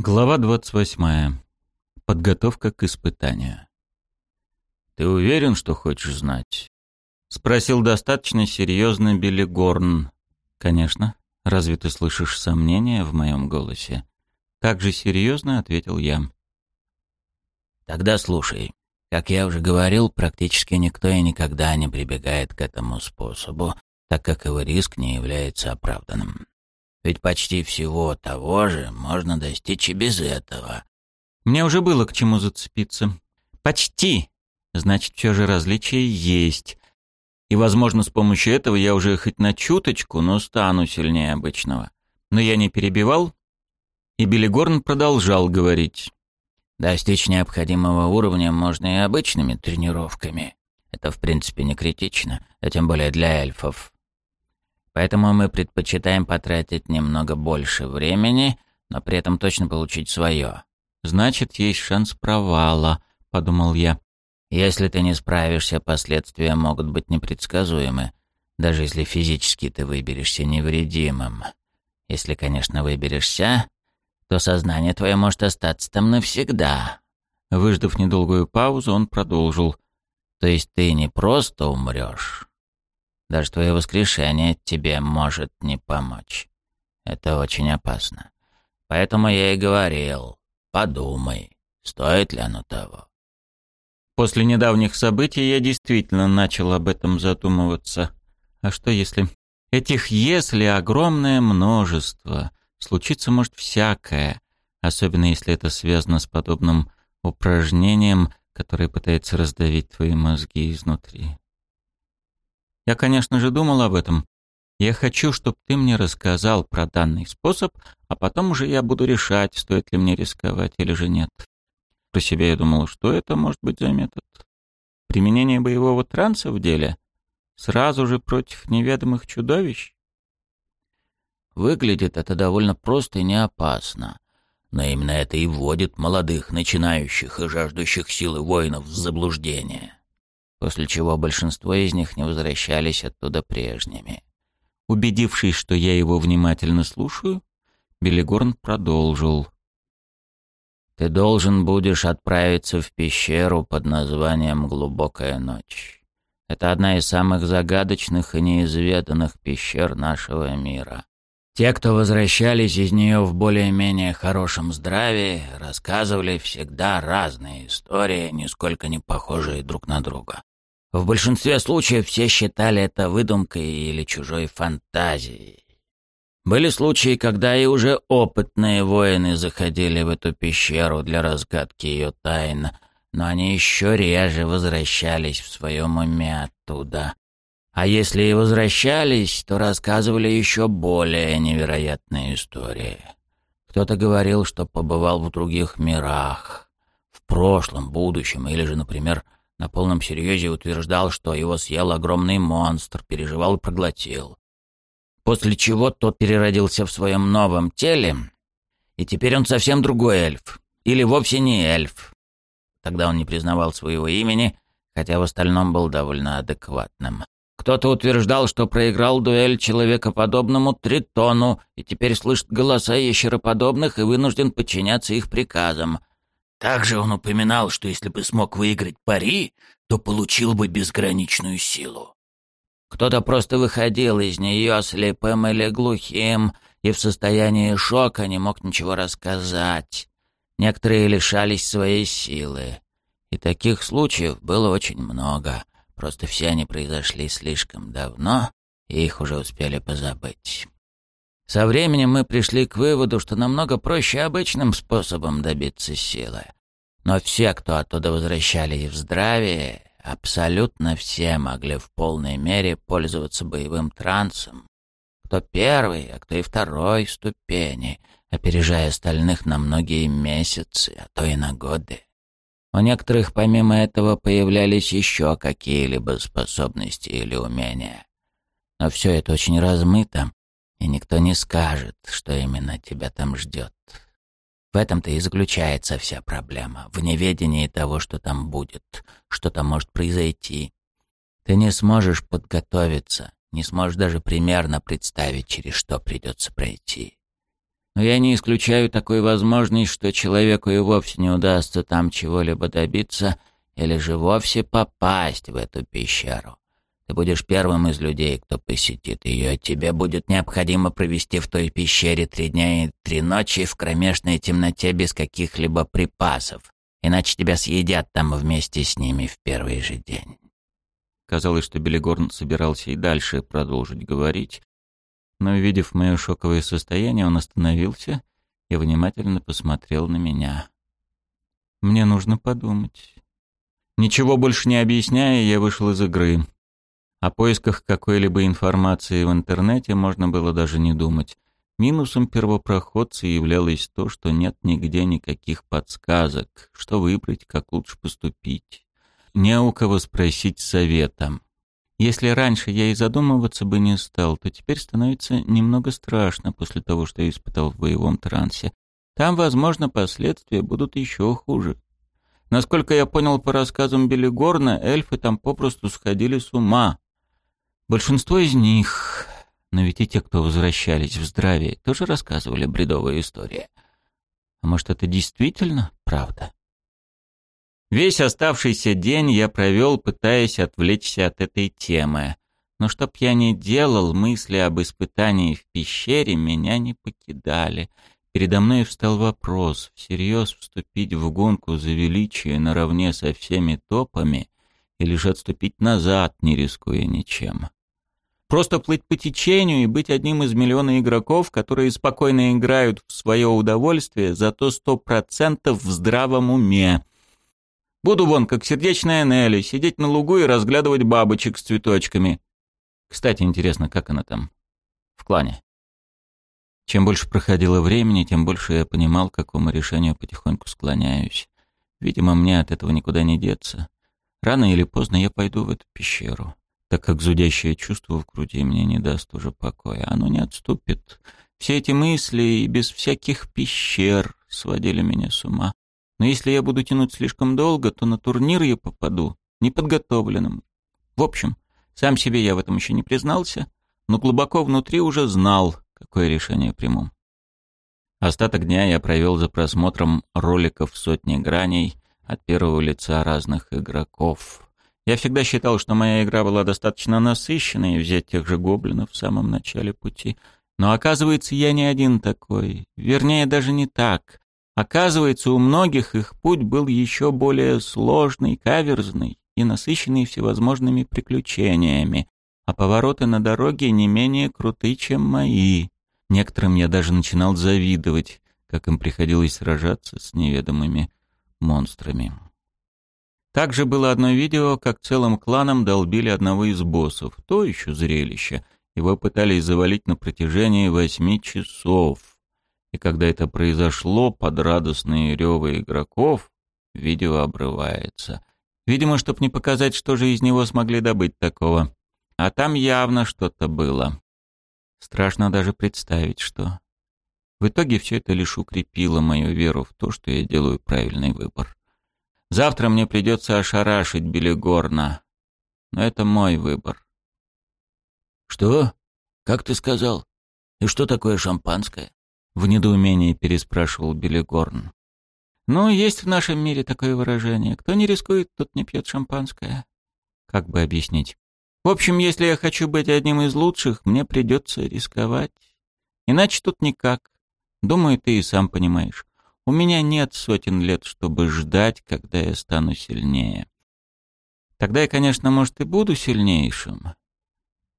Глава 28. Подготовка к испытанию. «Ты уверен, что хочешь знать?» — спросил достаточно серьезно Билли Горн. «Конечно. Разве ты слышишь сомнения в моем голосе?» Так же серьезно ответил я. «Тогда слушай. Как я уже говорил, практически никто и никогда не прибегает к этому способу, так как его риск не является оправданным. Ведь почти всего того же можно достичь и без этого. Мне уже было к чему зацепиться. Почти. Значит, все же различия есть. И, возможно, с помощью этого я уже хоть на чуточку, но стану сильнее обычного. Но я не перебивал, и Билли продолжал говорить. Достичь необходимого уровня можно и обычными тренировками. Это, в принципе, не критично, а тем более для эльфов. Поэтому мы предпочитаем потратить немного больше времени, но при этом точно получить свое. «Значит, есть шанс провала», — подумал я. «Если ты не справишься, последствия могут быть непредсказуемы, даже если физически ты выберешься невредимым. Если, конечно, выберешься, то сознание твое может остаться там навсегда». Выждав недолгую паузу, он продолжил. «То есть ты не просто умрешь, даже твое воскрешение тебе может не помочь. Это очень опасно. Поэтому я и говорил, подумай, стоит ли оно того. После недавних событий я действительно начал об этом задумываться. А что если... Этих «если» огромное множество. Случиться может всякое, особенно если это связано с подобным упражнением, которое пытается раздавить твои мозги изнутри. Я, конечно же, думал об этом. Я хочу, чтобы ты мне рассказал про данный способ, а потом уже я буду решать, стоит ли мне рисковать или же нет. Про себя я думал, что это может быть за метод. Применение боевого транса в деле? Сразу же против неведомых чудовищ? Выглядит это довольно просто и не опасно. Но именно это и вводит молодых, начинающих и жаждущих силы воинов в заблуждение после чего большинство из них не возвращались оттуда прежними. Убедившись, что я его внимательно слушаю, Белигорн продолжил. «Ты должен будешь отправиться в пещеру под названием «Глубокая ночь». Это одна из самых загадочных и неизведанных пещер нашего мира. Те, кто возвращались из нее в более-менее хорошем здравии, рассказывали всегда разные истории, нисколько не похожие друг на друга. В большинстве случаев все считали это выдумкой или чужой фантазией. Были случаи, когда и уже опытные воины заходили в эту пещеру для разгадки ее тайн, но они еще реже возвращались в своем уме оттуда. А если и возвращались, то рассказывали еще более невероятные истории. Кто-то говорил, что побывал в других мирах, в прошлом, будущем, или же, например, на полном серьезе утверждал, что его съел огромный монстр, переживал и проглотил. После чего тот переродился в своем новом теле, и теперь он совсем другой эльф. Или вовсе не эльф. Тогда он не признавал своего имени, хотя в остальном был довольно адекватным. Кто-то утверждал, что проиграл дуэль человекоподобному Тритону и теперь слышит голоса ящероподобных и вынужден подчиняться их приказам. Также он упоминал, что если бы смог выиграть пари, то получил бы безграничную силу. Кто-то просто выходил из нее слепым или глухим и в состоянии шока не мог ничего рассказать. Некоторые лишались своей силы. И таких случаев было очень много. Просто все они произошли слишком давно, и их уже успели позабыть. Со временем мы пришли к выводу, что намного проще обычным способом добиться силы. Но все, кто оттуда возвращались в здравие, абсолютно все могли в полной мере пользоваться боевым трансом. Кто первый, а кто и второй ступени, опережая остальных на многие месяцы, а то и на годы. У некоторых помимо этого появлялись еще какие-либо способности или умения. Но все это очень размыто, и никто не скажет, что именно тебя там ждет. В этом-то и заключается вся проблема, в неведении того, что там будет, что там может произойти. Ты не сможешь подготовиться, не сможешь даже примерно представить, через что придется пройти. Но я не исключаю такой возможность, что человеку и вовсе не удастся там чего-либо добиться или же вовсе попасть в эту пещеру. Ты будешь первым из людей, кто посетит ее. Тебе будет необходимо провести в той пещере три дня и три ночи в кромешной темноте без каких-либо припасов. Иначе тебя съедят там вместе с ними в первый же день. Казалось, что Белигорн собирался и дальше продолжить говорить, но, увидев мое шоковое состояние, он остановился и внимательно посмотрел на меня. «Мне нужно подумать». Ничего больше не объясняя, я вышел из игры. О поисках какой-либо информации в интернете можно было даже не думать. Минусом первопроходца являлось то, что нет нигде никаких подсказок, что выбрать, как лучше поступить. Не у кого спросить совета. Если раньше я и задумываться бы не стал, то теперь становится немного страшно после того, что я испытал в боевом трансе. Там, возможно, последствия будут еще хуже. Насколько я понял по рассказам Белигорна, эльфы там попросту сходили с ума. Большинство из них, но ведь и те, кто возвращались в здравие, тоже рассказывали бредовые истории. А может, это действительно правда? Весь оставшийся день я провел, пытаясь отвлечься от этой темы. Но чтоб я ни делал, мысли об испытании в пещере меня не покидали — Передо мной встал вопрос, всерьез вступить в гонку за величие наравне со всеми топами или же отступить назад, не рискуя ничем. Просто плыть по течению и быть одним из миллиона игроков, которые спокойно играют в свое удовольствие, зато сто процентов в здравом уме. Буду вон, как сердечная Нелли, сидеть на лугу и разглядывать бабочек с цветочками. Кстати, интересно, как она там? В клане. Чем больше проходило времени, тем больше я понимал, к какому решению потихоньку склоняюсь. Видимо, мне от этого никуда не деться. Рано или поздно я пойду в эту пещеру, так как зудящее чувство в груди мне не даст уже покоя. Оно не отступит. Все эти мысли и без всяких пещер сводили меня с ума. Но если я буду тянуть слишком долго, то на турнир я попаду неподготовленным. В общем, сам себе я в этом еще не признался, но глубоко внутри уже знал — какое решение приму. Остаток дня я провел за просмотром роликов сотни граней от первого лица разных игроков. Я всегда считал, что моя игра была достаточно насыщенной, взять тех же гоблинов в самом начале пути. Но оказывается, я не один такой. Вернее, даже не так. Оказывается, у многих их путь был еще более сложный, каверзный и насыщенный всевозможными приключениями, а повороты на дороге не менее круты, чем мои. Некоторым я даже начинал завидовать, как им приходилось сражаться с неведомыми монстрами. Также было одно видео, как целым кланом долбили одного из боссов. То еще зрелище. Его пытались завалить на протяжении восьми часов. И когда это произошло, под радостные ревы игроков, видео обрывается. Видимо, чтобы не показать, что же из него смогли добыть такого. А там явно что-то было. Страшно даже представить, что. В итоге все это лишь укрепило мою веру в то, что я делаю правильный выбор. Завтра мне придется ошарашить Белигорна. Но это мой выбор. «Что? Как ты сказал? И что такое шампанское?» В недоумении переспрашивал Белигорн. «Ну, есть в нашем мире такое выражение. Кто не рискует, тот не пьет шампанское. Как бы объяснить? В общем, если я хочу быть одним из лучших, мне придется рисковать. Иначе тут никак. Думаю, ты и сам понимаешь. У меня нет сотен лет, чтобы ждать, когда я стану сильнее. Тогда я, конечно, может, и буду сильнейшим.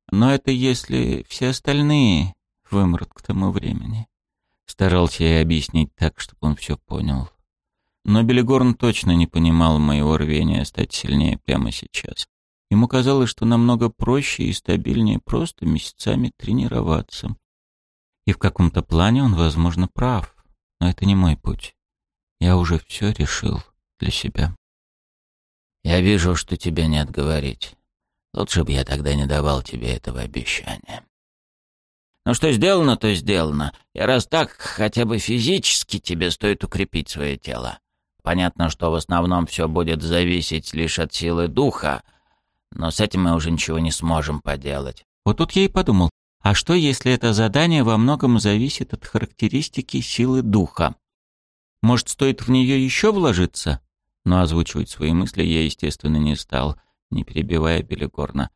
Но это если все остальные вымрут к тому времени. Старался я объяснить так, чтобы он все понял. Но Белигорн точно не понимал моего рвения стать сильнее прямо сейчас. Ему казалось, что намного проще и стабильнее просто месяцами тренироваться. И в каком-то плане он, возможно, прав, но это не мой путь. Я уже все решил для себя. Я вижу, что тебе нет говорить. Лучше бы я тогда не давал тебе этого обещания. Ну что сделано, то сделано. И раз так, хотя бы физически тебе стоит укрепить свое тело. Понятно, что в основном все будет зависеть лишь от силы духа, но с этим мы уже ничего не сможем поделать. Вот тут я и подумал, А что, если это задание во многом зависит от характеристики силы духа? Может, стоит в нее еще вложиться? Но озвучивать свои мысли я, естественно, не стал, не перебивая Белигорна.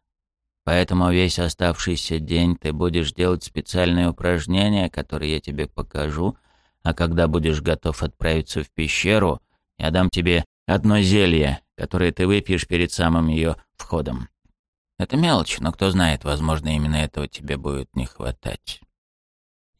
Поэтому весь оставшийся день ты будешь делать специальные упражнения, которые я тебе покажу, а когда будешь готов отправиться в пещеру, я дам тебе одно зелье, которое ты выпьешь перед самым ее входом. Это мелочь, но кто знает, возможно, именно этого тебе будет не хватать.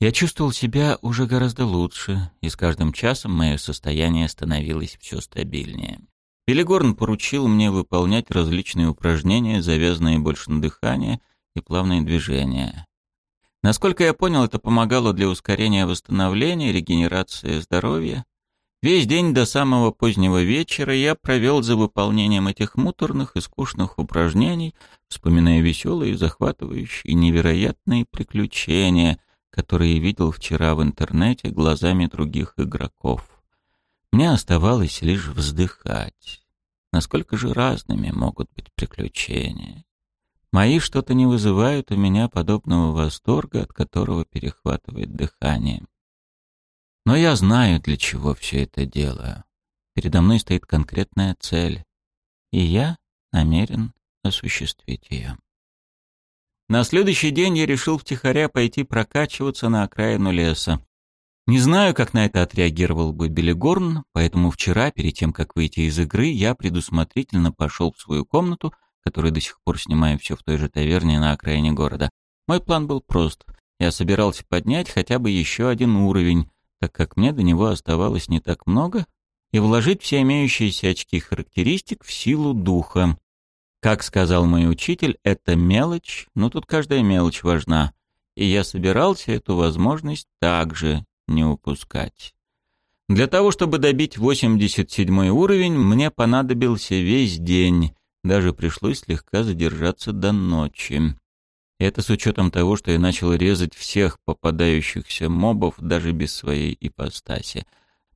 Я чувствовал себя уже гораздо лучше, и с каждым часом мое состояние становилось все стабильнее. Пелегорн поручил мне выполнять различные упражнения, завязанные больше на дыхание и плавные движения. Насколько я понял, это помогало для ускорения восстановления, регенерации здоровья. Весь день до самого позднего вечера я провел за выполнением этих муторных и скучных упражнений, вспоминая веселые, захватывающие невероятные приключения, которые видел вчера в интернете глазами других игроков. Мне оставалось лишь вздыхать. Насколько же разными могут быть приключения. Мои что-то не вызывают у меня подобного восторга, от которого перехватывает дыхание. Но я знаю, для чего все это делаю. Передо мной стоит конкретная цель, и я намерен осуществить ее. На следующий день я решил втихаря пойти прокачиваться на окраину леса. Не знаю, как на это отреагировал бы Белигорн, поэтому вчера, перед тем, как выйти из игры, я предусмотрительно пошел в свою комнату, которую до сих пор снимаю все в той же таверне на окраине города. Мой план был прост. Я собирался поднять хотя бы еще один уровень, так как мне до него оставалось не так много, и вложить все имеющиеся очки характеристик в силу духа. Как сказал мой учитель, это мелочь, но тут каждая мелочь важна, и я собирался эту возможность также не упускать. Для того, чтобы добить 87 уровень, мне понадобился весь день, даже пришлось слегка задержаться до ночи. Это с учетом того, что я начал резать всех попадающихся мобов даже без своей ипостаси.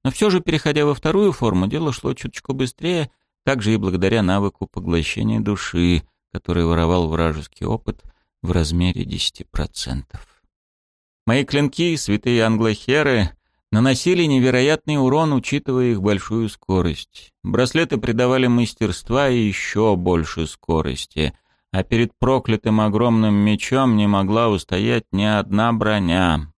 Но все же, переходя во вторую форму, дело шло чуточку быстрее, также и благодаря навыку поглощения души, который воровал вражеский опыт в размере 10%. Мои клинки, святые англохеры, наносили невероятный урон, учитывая их большую скорость. Браслеты придавали мастерства и еще больше скорости, а перед проклятым огромным мечом не могла устоять ни одна броня.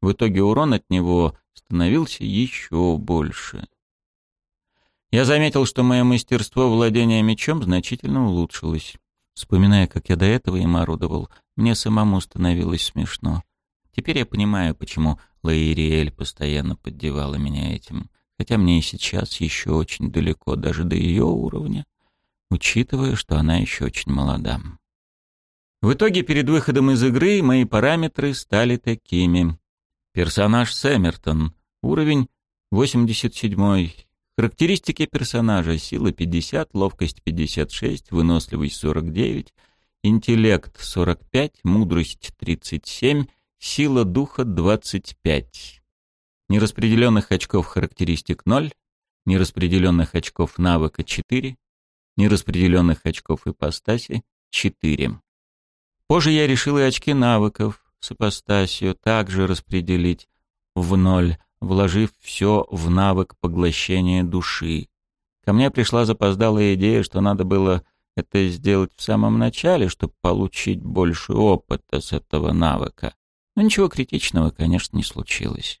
В итоге урон от него становился еще больше. Я заметил, что мое мастерство владения мечом значительно улучшилось. Вспоминая, как я до этого им орудовал, мне самому становилось смешно. Теперь я понимаю, почему Лаириэль постоянно поддевала меня этим, хотя мне и сейчас еще очень далеко даже до ее уровня, учитывая, что она еще очень молода. В итоге перед выходом из игры мои параметры стали такими. Персонаж Сэмертон, уровень 87 Характеристики персонажа. Сила 50, ловкость 56, выносливость 49, интеллект 45, мудрость 37, Сила духа 25. Нераспределенных очков характеристик 0. Нераспределенных очков навыка 4. Нераспределенных очков ипостаси 4. Позже я решил и очки навыков с ипостасью также распределить в 0, вложив все в навык поглощения души. Ко мне пришла запоздалая идея, что надо было это сделать в самом начале, чтобы получить больше опыта с этого навыка. Но ничего критичного, конечно, не случилось.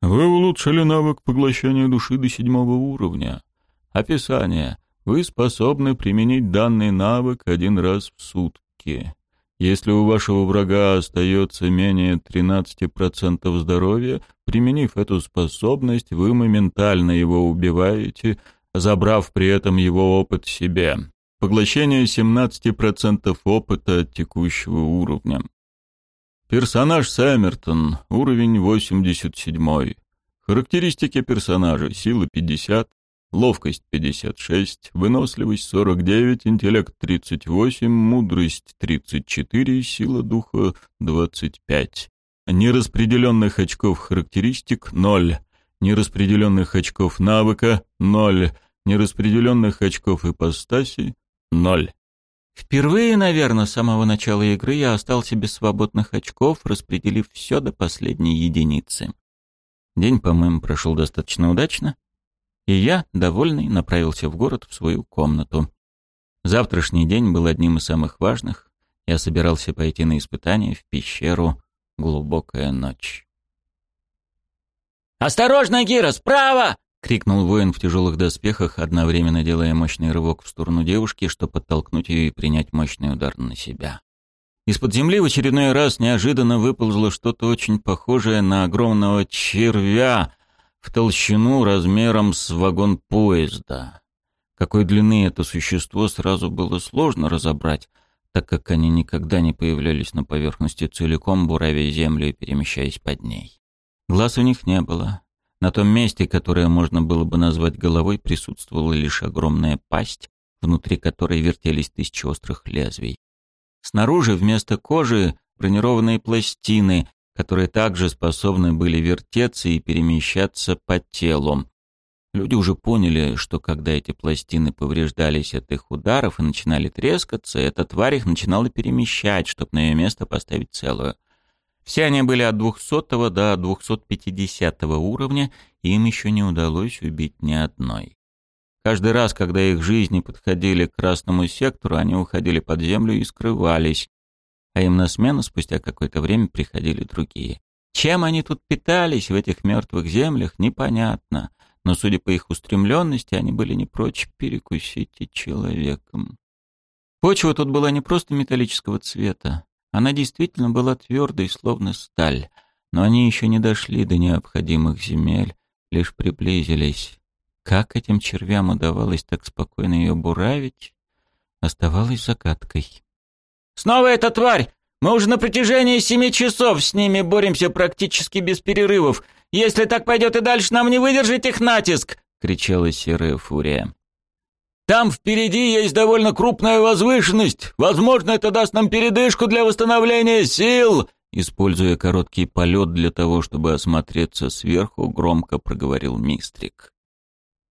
Вы улучшили навык поглощения души до седьмого уровня. Описание. Вы способны применить данный навык один раз в сутки. Если у вашего врага остается менее 13% здоровья, применив эту способность, вы моментально его убиваете, забрав при этом его опыт себе. Поглощение 17% опыта от текущего уровня. Персонаж Сэмертон, уровень 87. Характеристики персонажа. Сила 50, ловкость 56, выносливость 49, интеллект 38, мудрость 34, сила духа 25. Нераспределенных очков характеристик 0. Нераспределенных очков навыка 0. Нераспределенных очков ипостаси 0. Впервые, наверное, с самого начала игры я остался без свободных очков, распределив все до последней единицы. День, по-моему, прошел достаточно удачно, и я, довольный, направился в город в свою комнату. Завтрашний день был одним из самых важных. Я собирался пойти на испытание в пещеру «Глубокая ночь». «Осторожно, Гира, справа!» — крикнул воин в тяжелых доспехах, одновременно делая мощный рывок в сторону девушки, чтобы подтолкнуть ее и принять мощный удар на себя. Из-под земли в очередной раз неожиданно выползло что-то очень похожее на огромного червя в толщину размером с вагон поезда. Какой длины это существо сразу было сложно разобрать, так как они никогда не появлялись на поверхности целиком, буравя землю и перемещаясь под ней. Глаз у них не было, на том месте, которое можно было бы назвать головой, присутствовала лишь огромная пасть, внутри которой вертелись тысячи острых лезвий. Снаружи вместо кожи бронированные пластины, которые также способны были вертеться и перемещаться по телу. Люди уже поняли, что когда эти пластины повреждались от их ударов и начинали трескаться, эта тварь их начинала перемещать, чтобы на ее место поставить целую — все они были от 200 до 250 уровня, и им еще не удалось убить ни одной. Каждый раз, когда их жизни подходили к красному сектору, они уходили под землю и скрывались, а им на смену спустя какое-то время приходили другие. Чем они тут питались в этих мертвых землях, непонятно, но, судя по их устремленности, они были не прочь перекусить и человеком. Почва тут была не просто металлического цвета, она действительно была твердой, словно сталь, но они еще не дошли до необходимых земель, лишь приблизились. Как этим червям удавалось так спокойно ее буравить, оставалось загадкой. «Снова эта тварь! Мы уже на протяжении семи часов с ними боремся практически без перерывов. Если так пойдет и дальше, нам не выдержать их натиск!» — кричала серая фурия. Там впереди есть довольно крупная возвышенность. Возможно, это даст нам передышку для восстановления сил. Используя короткий полет для того, чтобы осмотреться сверху, громко проговорил Мистрик.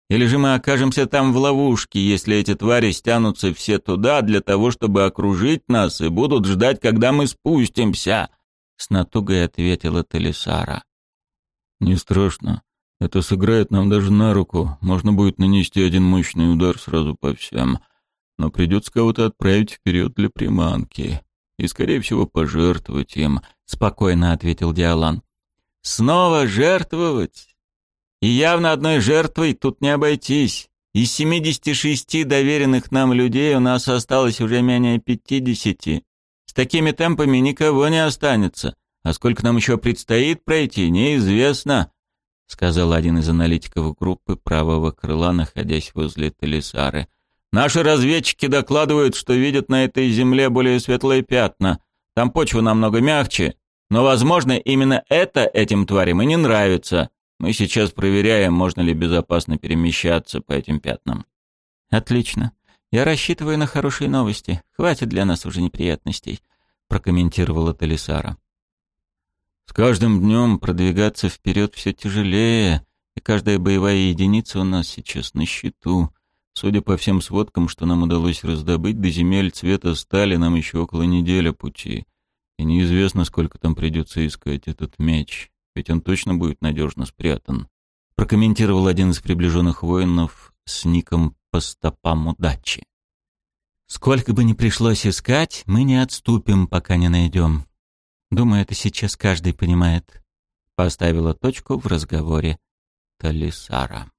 Или же мы окажемся там в ловушке, если эти твари стянутся все туда для того, чтобы окружить нас и будут ждать, когда мы спустимся?» С натугой ответила Талисара. «Не страшно. Это сыграет нам даже на руку. Можно будет нанести один мощный удар сразу по всем. Но придется кого-то отправить вперед для приманки. И, скорее всего, пожертвовать им», — спокойно ответил Диалан. «Снова жертвовать? И явно одной жертвой тут не обойтись. Из 76 доверенных нам людей у нас осталось уже менее 50. С такими темпами никого не останется. А сколько нам еще предстоит пройти, неизвестно. — сказал один из аналитиков группы правого крыла, находясь возле Талисары. «Наши разведчики докладывают, что видят на этой земле более светлые пятна. Там почва намного мягче, но, возможно, именно это этим тварям и не нравится. Мы сейчас проверяем, можно ли безопасно перемещаться по этим пятнам». «Отлично. Я рассчитываю на хорошие новости. Хватит для нас уже неприятностей», — прокомментировала Талисара. С каждым днем продвигаться вперед все тяжелее, и каждая боевая единица у нас сейчас на счету. Судя по всем сводкам, что нам удалось раздобыть, до земель цвета стали нам еще около недели пути. И неизвестно, сколько там придется искать этот меч, ведь он точно будет надежно спрятан. Прокомментировал один из приближенных воинов с ником «По стопам удачи». «Сколько бы ни пришлось искать, мы не отступим, пока не найдем. Думаю, это сейчас каждый понимает. Поставила точку в разговоре Талисара.